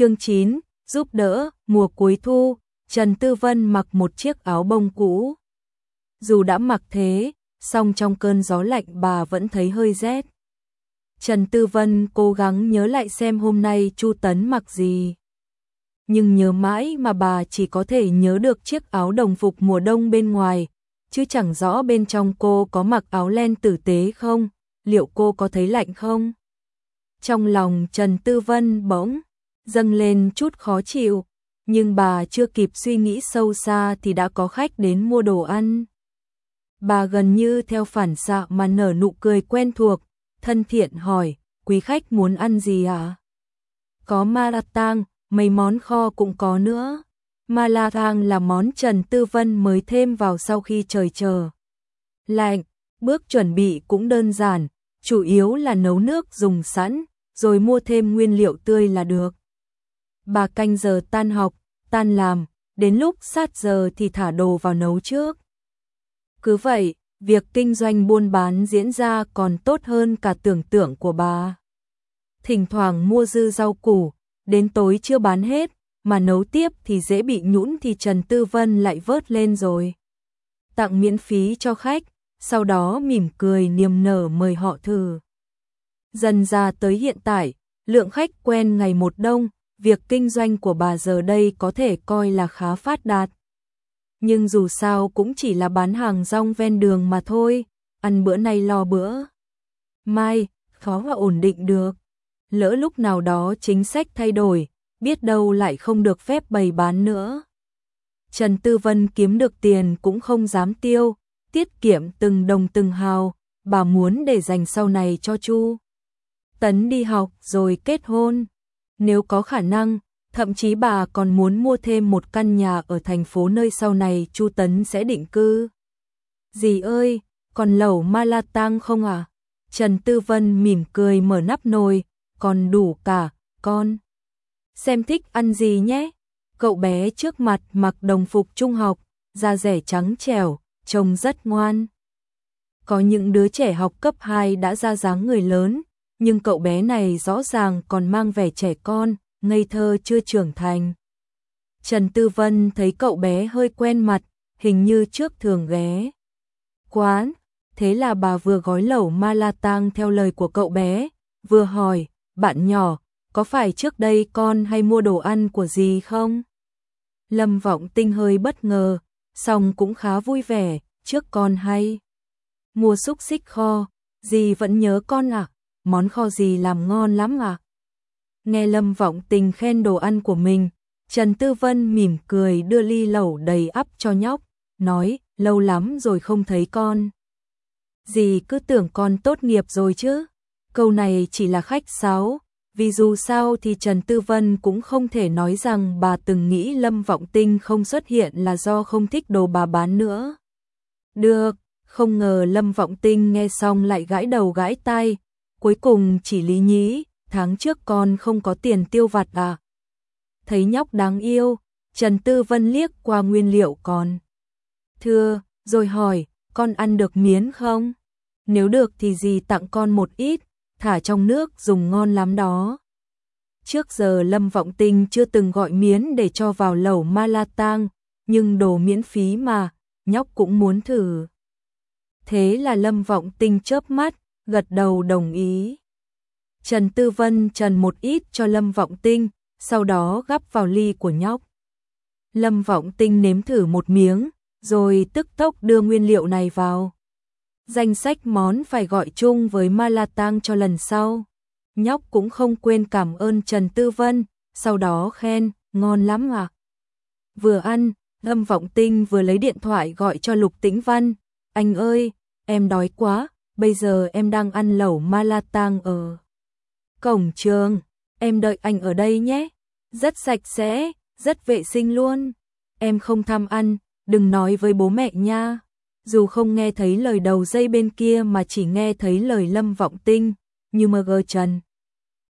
Chương 9, giúp đỡ, mùa cuối thu, Trần Tư Vân mặc một chiếc áo bông cũ. Dù đã mặc thế, song trong cơn gió lạnh bà vẫn thấy hơi rét. Trần Tư Vân cố gắng nhớ lại xem hôm nay Chu Tấn mặc gì. Nhưng nhớ mãi mà bà chỉ có thể nhớ được chiếc áo đồng phục mùa đông bên ngoài, chứ chẳng rõ bên trong cô có mặc áo len tử tế không, liệu cô có thấy lạnh không? Trong lòng Trần Tư Vân bỗng dâng lên chút khó chịu, nhưng bà chưa kịp suy nghĩ sâu xa thì đã có khách đến mua đồ ăn. Bà gần như theo phản xạ mà nở nụ cười quen thuộc, thân thiện hỏi, quý khách muốn ăn gì ạ? Có malatang, mấy món kho cũng có nữa. Malatang là món Trần Tư Vân mới thêm vào sau khi trời chờ. Lạnh, bước chuẩn bị cũng đơn giản, chủ yếu là nấu nước dùng sẵn, rồi mua thêm nguyên liệu tươi là được. Bà canh giờ tan học, tan làm, đến lúc sát giờ thì thả đồ vào nấu trước. Cứ vậy, việc kinh doanh buôn bán diễn ra còn tốt hơn cả tưởng tượng của bà. Thỉnh thoảng mua dư rau củ, đến tối chưa bán hết, mà nấu tiếp thì dễ bị nhũn thì Trần Tư Vân lại vớt lên rồi. Tặng miễn phí cho khách, sau đó mỉm cười niềm nở mời họ thử. Dần ra tới hiện tại, lượng khách quen ngày một đông, việc kinh doanh của bà giờ đây có thể coi là khá phát đạt. Nhưng dù sao cũng chỉ là bán hàng rong ven đường mà thôi, ăn bữa nay lo bữa. Mai, khó mà ổn định được. Lỡ lúc nào đó chính sách thay đổi, biết đâu lại không được phép bày bán nữa. Trần Tư Vân kiếm được tiền cũng không dám tiêu, tiết kiệm từng đồng từng hào, bà muốn để dành sau này cho Chu. Tấn đi học rồi kết hôn. Nếu có khả năng, thậm chí bà còn muốn mua thêm một căn nhà ở thành phố nơi sau này Chu Tấn sẽ định cư. Dì ơi, còn lẩu ma la tang không à? Trần Tư Vân mỉm cười mở nắp nồi, còn đủ cả, con. Xem thích ăn gì nhé? Cậu bé trước mặt mặc đồng phục trung học, da rẻ trắng trẻo, trông rất ngoan. Có những đứa trẻ học cấp 2 đã ra dáng người lớn, nhưng cậu bé này rõ ràng còn mang vẻ trẻ con, ngây thơ chưa trưởng thành. Trần Tư Vân thấy cậu bé hơi quen mặt, hình như trước thường ghé. Quán, thế là bà vừa gói lẩu ma la tang theo lời của cậu bé, vừa hỏi, bạn nhỏ, có phải trước đây con hay mua đồ ăn của gì không? Lâm Vọng Tinh hơi bất ngờ, song cũng khá vui vẻ, trước con hay. Mua xúc xích kho, gì vẫn nhớ con à? Món kho gì làm ngon lắm à? Nghe Lâm Vọng Tình khen đồ ăn của mình, Trần Tư Vân mỉm cười đưa ly lẩu đầy ắp cho nhóc, nói, lâu lắm rồi không thấy con. Dì cứ tưởng con tốt nghiệp rồi chứ? Câu này chỉ là khách sáo, vì dù sao thì Trần Tư Vân cũng không thể nói rằng bà từng nghĩ Lâm Vọng Tinh không xuất hiện là do không thích đồ bà bán nữa. Được, không ngờ Lâm Vọng Tinh nghe xong lại gãi đầu gãi tai, cuối cùng chỉ lý nhí, tháng trước con không có tiền tiêu vặt à. Thấy nhóc đáng yêu, Trần Tư Vân liếc qua nguyên liệu còn. Thưa, rồi hỏi, con ăn được miến không? Nếu được thì gì tặng con một ít, thả trong nước dùng ngon lắm đó. Trước giờ Lâm Vọng Tinh chưa từng gọi miến để cho vào lẩu ma la tang, nhưng đồ miễn phí mà, nhóc cũng muốn thử. Thế là Lâm Vọng Tinh chớp mắt, gật đầu đồng ý. Trần Tư Vân trần một ít cho Lâm Vọng Tinh, sau đó gắp vào ly của nhóc. Lâm Vọng Tinh nếm thử một miếng, rồi tức tốc đưa nguyên liệu này vào. Danh sách món phải gọi chung với Malatang cho lần sau. Nhóc cũng không quên cảm ơn Trần Tư Vân, sau đó khen, ngon lắm à. Vừa ăn, Lâm Vọng Tinh vừa lấy điện thoại gọi cho Lục Tĩnh Văn. Anh ơi, em đói quá, bây giờ em đang ăn lẩu Malatang ở cổng trường, em đợi anh ở đây nhé. Rất sạch sẽ, rất vệ sinh luôn. Em không tham ăn, đừng nói với bố mẹ nha. Dù không nghe thấy lời đầu dây bên kia mà chỉ nghe thấy lời lâm vọng tinh, như mơ gơ trần.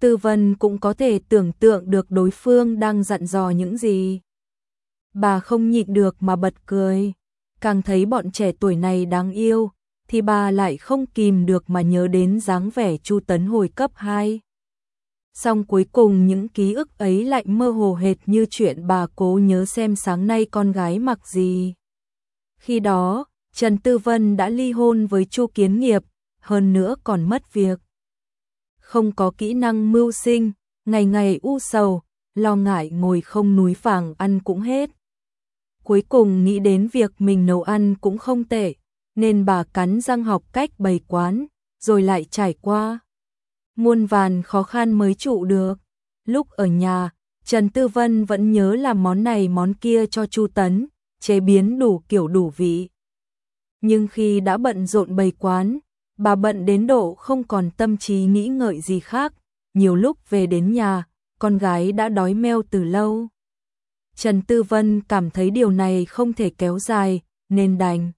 Tư vân cũng có thể tưởng tượng được đối phương đang dặn dò những gì. Bà không nhịn được mà bật cười. Càng thấy bọn trẻ tuổi này đáng yêu, thì bà lại không kìm được mà nhớ đến dáng vẻ Chu Tấn hồi cấp 2. Xong cuối cùng những ký ức ấy lại mơ hồ hệt như chuyện bà cố nhớ xem sáng nay con gái mặc gì. Khi đó, Trần Tư Vân đã ly hôn với Chu Kiến Nghiệp, hơn nữa còn mất việc. Không có kỹ năng mưu sinh, ngày ngày u sầu, lo ngại ngồi không núi phẳng ăn cũng hết. Cuối cùng nghĩ đến việc mình nấu ăn cũng không tệ, nên bà cắn răng học cách bày quán, rồi lại trải qua. Muôn vàn khó khăn mới trụ được. Lúc ở nhà, Trần Tư Vân vẫn nhớ làm món này món kia cho Chu Tấn, chế biến đủ kiểu đủ vị. Nhưng khi đã bận rộn bày quán, bà bận đến độ không còn tâm trí nghĩ ngợi gì khác, nhiều lúc về đến nhà, con gái đã đói meo từ lâu. Trần Tư Vân cảm thấy điều này không thể kéo dài, nên đành.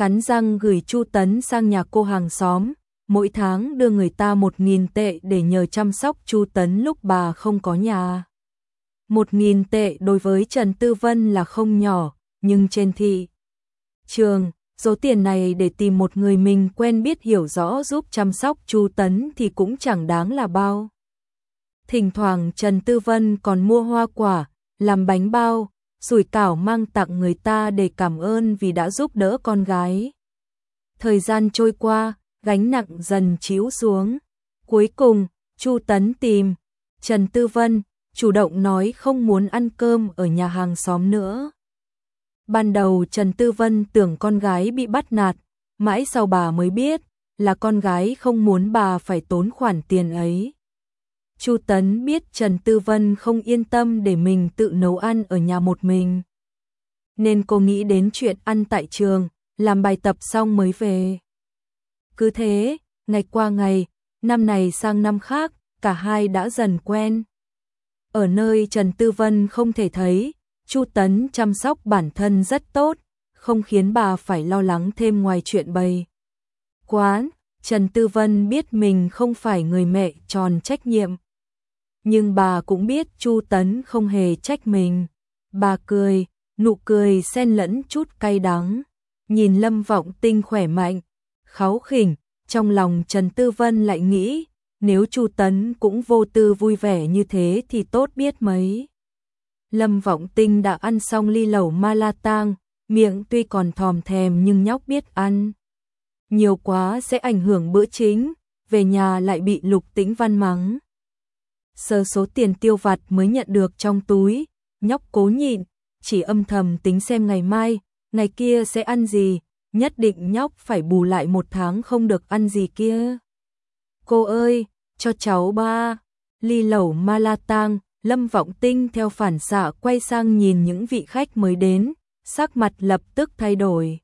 Cắn răng gửi Chu Tấn sang nhà cô hàng xóm, mỗi tháng đưa người ta một nghìn tệ để nhờ chăm sóc Chu Tấn lúc bà không có nhà. Một nghìn tệ đối với Trần Tư Vân là không nhỏ, nhưng trên thị trường, số tiền này để tìm một người mình quen biết hiểu rõ giúp chăm sóc Chu Tấn thì cũng chẳng đáng là bao. Thỉnh thoảng Trần Tư Vân còn mua hoa quả, làm bánh bao, sủi cảo mang tặng người ta để cảm ơn vì đã giúp đỡ con gái. Thời gian trôi qua, gánh nặng dần chiếu xuống. Cuối cùng, Chu Tấn tìm Trần Tư Vân, chủ động nói không muốn ăn cơm ở nhà hàng xóm nữa. Ban đầu Trần Tư Vân tưởng con gái bị bắt nạt, mãi sau bà mới biết là con gái không muốn bà phải tốn khoản tiền ấy. Chu Tấn biết Trần Tư Vân không yên tâm để mình tự nấu ăn ở nhà một mình. Nên cô nghĩ đến chuyện ăn tại trường, làm bài tập xong mới về. Cứ thế, ngày qua ngày, năm này sang năm khác, cả hai đã dần quen. Ở nơi Trần Tư Vân không thể thấy, Chu Tấn chăm sóc bản thân rất tốt, không khiến bà phải lo lắng thêm ngoài chuyện bày. Quán, Trần Tư Vân biết mình không phải người mẹ tròn trách nhiệm. Nhưng bà cũng biết Chu Tấn không hề trách mình. Bà cười, nụ cười xen lẫn chút cay đắng. Nhìn Lâm Vọng Tinh khỏe mạnh, kháu khỉnh, trong lòng Trần Tư Vân lại nghĩ, nếu Chu Tấn cũng vô tư vui vẻ như thế thì tốt biết mấy. Lâm Vọng Tinh đã ăn xong ly lẩu ma la tang, miệng tuy còn thòm thèm nhưng nhóc biết ăn. Nhiều quá sẽ ảnh hưởng bữa chính, về nhà lại bị Lục Tĩnh Văn mắng sờ số tiền tiêu vặt mới nhận được trong túi, nhóc cố nhịn, chỉ âm thầm tính xem ngày mai, ngày kia sẽ ăn gì, nhất định nhóc phải bù lại một tháng không được ăn gì kia. Cô ơi, cho cháu ba, ly lẩu ma la tang, lâm vọng tinh theo phản xạ quay sang nhìn những vị khách mới đến, sắc mặt lập tức thay đổi.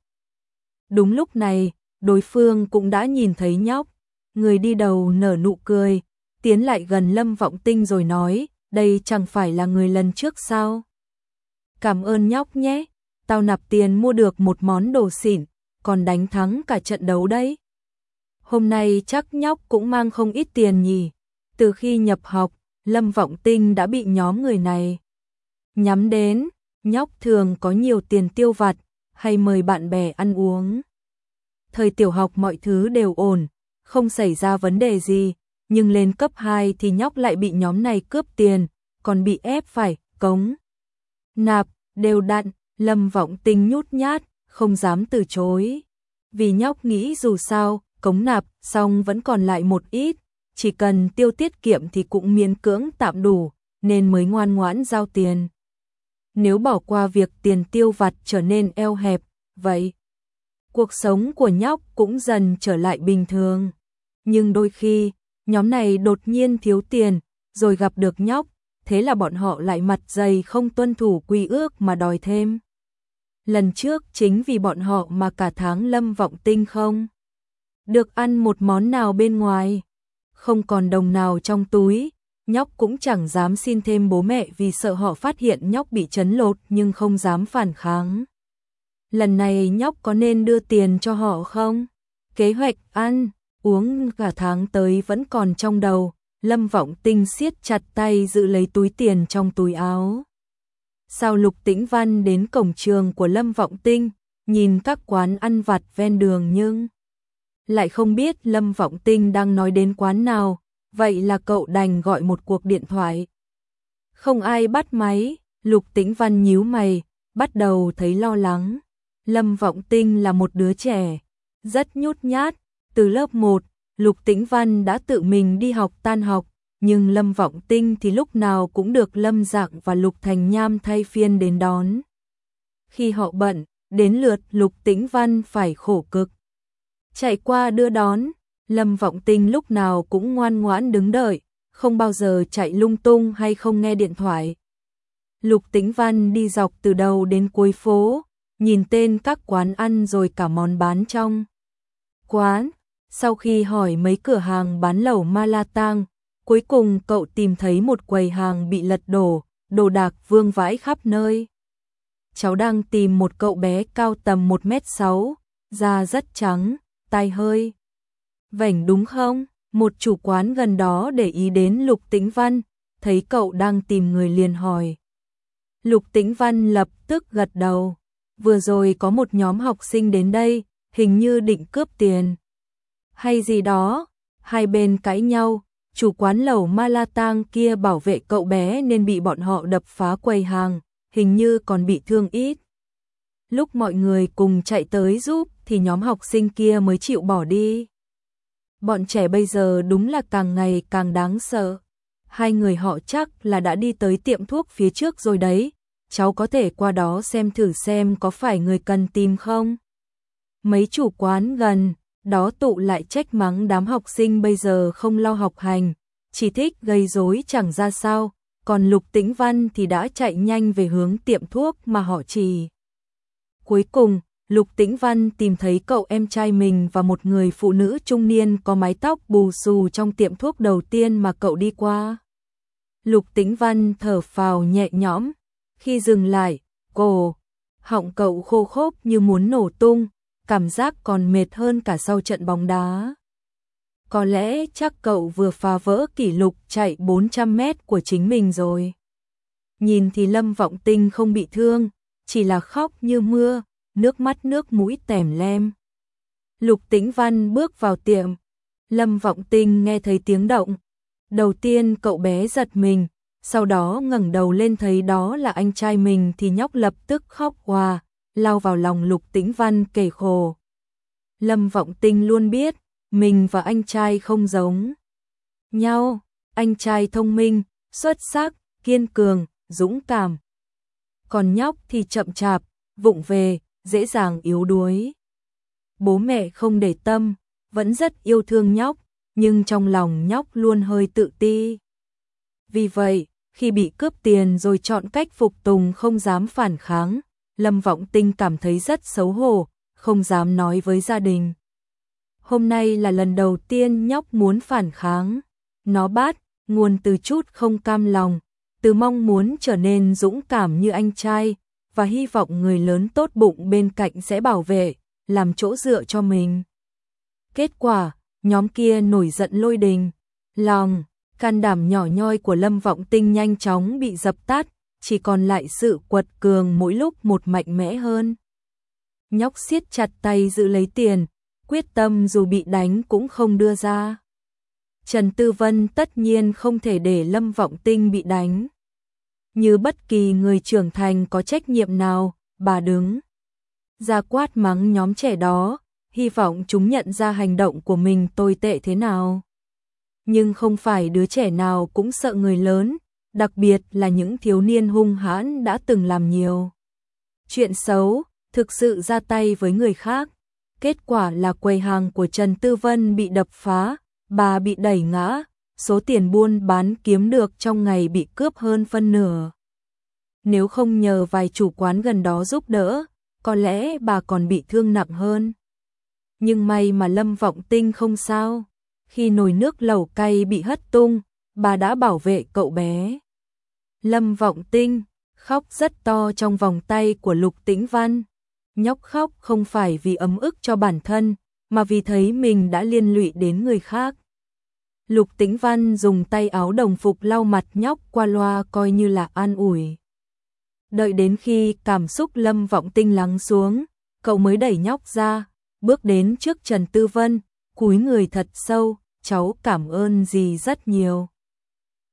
Đúng lúc này, đối phương cũng đã nhìn thấy nhóc, người đi đầu nở nụ cười, tiến lại gần lâm vọng tinh rồi nói, đây chẳng phải là người lần trước sao? Cảm ơn nhóc nhé, tao nạp tiền mua được một món đồ xịn, còn đánh thắng cả trận đấu đấy. Hôm nay chắc nhóc cũng mang không ít tiền nhỉ. Từ khi nhập học, Lâm Vọng Tinh đã bị nhóm người này nhắm đến, nhóc thường có nhiều tiền tiêu vặt, hay mời bạn bè ăn uống. Thời tiểu học mọi thứ đều ổn, không xảy ra vấn đề gì, nhưng lên cấp 2 thì nhóc lại bị nhóm này cướp tiền, còn bị ép phải cống. Nạp, đều đặn, Lâm Vọng Tinh nhút nhát, không dám từ chối. Vì nhóc nghĩ dù sao, cống nạp xong vẫn còn lại một ít, chỉ cần tiêu tiết kiệm thì cũng miễn cưỡng tạm đủ, nên mới ngoan ngoãn giao tiền. Nếu bỏ qua việc tiền tiêu vặt trở nên eo hẹp, vậy cuộc sống của nhóc cũng dần trở lại bình thường. Nhưng đôi khi, nhóm này đột nhiên thiếu tiền, rồi gặp được nhóc, thế là bọn họ lại mặt dày không tuân thủ quy ước mà đòi thêm lần trước chính vì bọn họ mà cả tháng Lâm Vọng Tinh không được ăn một món nào bên ngoài, không còn đồng nào trong túi, nhóc cũng chẳng dám xin thêm bố mẹ vì sợ họ phát hiện nhóc bị chấn lột nhưng không dám phản kháng. Lần này nhóc có nên đưa tiền cho họ không? Kế hoạch ăn, uống cả tháng tới vẫn còn trong đầu, Lâm Vọng Tinh siết chặt tay giữ lấy túi tiền trong túi áo. Sao Lục Tĩnh Văn đến cổng trường của Lâm Vọng Tinh, nhìn các quán ăn vặt ven đường nhưng lại không biết Lâm Vọng Tinh đang nói đến quán nào, vậy là cậu đành gọi một cuộc điện thoại. Không ai bắt máy, Lục Tĩnh Văn nhíu mày, bắt đầu thấy lo lắng. Lâm Vọng Tinh là một đứa trẻ, rất nhút nhát, từ lớp 1, Lục Tĩnh Văn đã tự mình đi học tan học, nhưng Lâm Vọng Tinh thì lúc nào cũng được Lâm Dạng và Lục Thành Nham thay phiên đến đón. Khi họ bận, đến lượt Lục Tĩnh Văn phải khổ cực. Chạy qua đưa đón, Lâm Vọng Tinh lúc nào cũng ngoan ngoãn đứng đợi, không bao giờ chạy lung tung hay không nghe điện thoại. Lục Tĩnh Văn đi dọc từ đầu đến cuối phố, nhìn tên các quán ăn rồi cả món bán trong quán. Sau khi hỏi mấy cửa hàng bán lẩu malatang, cuối cùng cậu tìm thấy một quầy hàng bị lật đổ, đồ đạc vương vãi khắp nơi. Cháu đang tìm một cậu bé cao tầm 1m6, da rất trắng, tai hơi. Vảnh đúng không? Một chủ quán gần đó để ý đến Lục Tĩnh Văn, thấy cậu đang tìm người liền hỏi. Lục Tĩnh Văn lập tức gật đầu. Vừa rồi có một nhóm học sinh đến đây, hình như định cướp tiền. Hay gì đó, hai bên cãi nhau, chủ quán lẩu Malatang kia bảo vệ cậu bé nên bị bọn họ đập phá quầy hàng, hình như còn bị thương ít. Lúc mọi người cùng chạy tới giúp thì nhóm học sinh kia mới chịu bỏ đi. Bọn trẻ bây giờ đúng là càng ngày càng đáng sợ. Hai người họ chắc là đã đi tới tiệm thuốc phía trước rồi đấy. Cháu có thể qua đó xem thử xem có phải người cần tìm không? Mấy chủ quán gần, đó tụ lại trách mắng đám học sinh bây giờ không lo học hành, chỉ thích gây rối chẳng ra sao, còn Lục Tĩnh Văn thì đã chạy nhanh về hướng tiệm thuốc mà họ chỉ. Cuối cùng, Lục Tĩnh Văn tìm thấy cậu em trai mình và một người phụ nữ trung niên có mái tóc bù xù trong tiệm thuốc đầu tiên mà cậu đi qua. Lục Tĩnh Văn thở phào nhẹ nhõm, khi dừng lại, cổ, họng cậu khô khốc như muốn nổ tung, cảm giác còn mệt hơn cả sau trận bóng đá. Có lẽ chắc cậu vừa phá vỡ kỷ lục chạy 400 mét của chính mình rồi. Nhìn thì Lâm Vọng Tinh không bị thương, chỉ là khóc như mưa, nước mắt nước mũi tèm lem. Lục Tĩnh Văn bước vào tiệm, Lâm Vọng Tinh nghe thấy tiếng động. Đầu tiên cậu bé giật mình, sau đó ngẩng đầu lên thấy đó là anh trai mình thì nhóc lập tức khóc hòa, lao vào lòng Lục Tĩnh Văn kể khổ. Lâm Vọng Tinh luôn biết, mình và anh trai không giống nhau, anh trai thông minh, xuất sắc, kiên cường, dũng cảm. Còn nhóc thì chậm chạp, vụng về, dễ dàng yếu đuối. Bố mẹ không để tâm, vẫn rất yêu thương nhóc, nhưng trong lòng nhóc luôn hơi tự ti. Vì vậy, khi bị cướp tiền rồi chọn cách phục tùng không dám phản kháng, Lâm Vọng Tinh cảm thấy rất xấu hổ, không dám nói với gia đình. Hôm nay là lần đầu tiên nhóc muốn phản kháng. Nó bát, nguồn từ chút không cam lòng, từ mong muốn trở nên dũng cảm như anh trai, và hy vọng người lớn tốt bụng bên cạnh sẽ bảo vệ, làm chỗ dựa cho mình. Kết quả, nhóm kia nổi giận lôi đình. Lòng, can đảm nhỏ nhoi của Lâm Vọng Tinh nhanh chóng bị dập tắt, chỉ còn lại sự quật cường mỗi lúc một mạnh mẽ hơn. Nhóc siết chặt tay giữ lấy tiền, quyết tâm dù bị đánh cũng không đưa ra. Trần Tư Vân tất nhiên không thể để Lâm Vọng Tinh bị đánh. Như bất kỳ người trưởng thành có trách nhiệm nào, bà đứng ra quát mắng nhóm trẻ đó, hy vọng chúng nhận ra hành động của mình tồi tệ thế nào. Nhưng không phải đứa trẻ nào cũng sợ người lớn, đặc biệt là những thiếu niên hung hãn đã từng làm nhiều. Chuyện xấu, thực sự ra tay với người khác. Kết quả là quầy hàng của Trần Tư Vân bị đập phá, bà bị đẩy ngã, số tiền buôn bán kiếm được trong ngày bị cướp hơn phân nửa. Nếu không nhờ vài chủ quán gần đó giúp đỡ, có lẽ bà còn bị thương nặng hơn. Nhưng may mà Lâm Vọng Tinh không sao. Khi nồi nước lẩu cay bị hất tung, bà đã bảo vệ cậu bé. Lâm Vọng Tinh khóc rất to trong vòng tay của Lục Tĩnh Văn. Nhóc khóc không phải vì ấm ức cho bản thân, mà vì thấy mình đã liên lụy đến người khác. Lục Tĩnh Văn dùng tay áo đồng phục lau mặt nhóc qua loa coi như là an ủi. Đợi đến khi cảm xúc Lâm Vọng Tinh lắng xuống, cậu mới đẩy nhóc ra, bước đến trước Trần Tư Vân, cúi người thật sâu, cháu cảm ơn dì rất nhiều.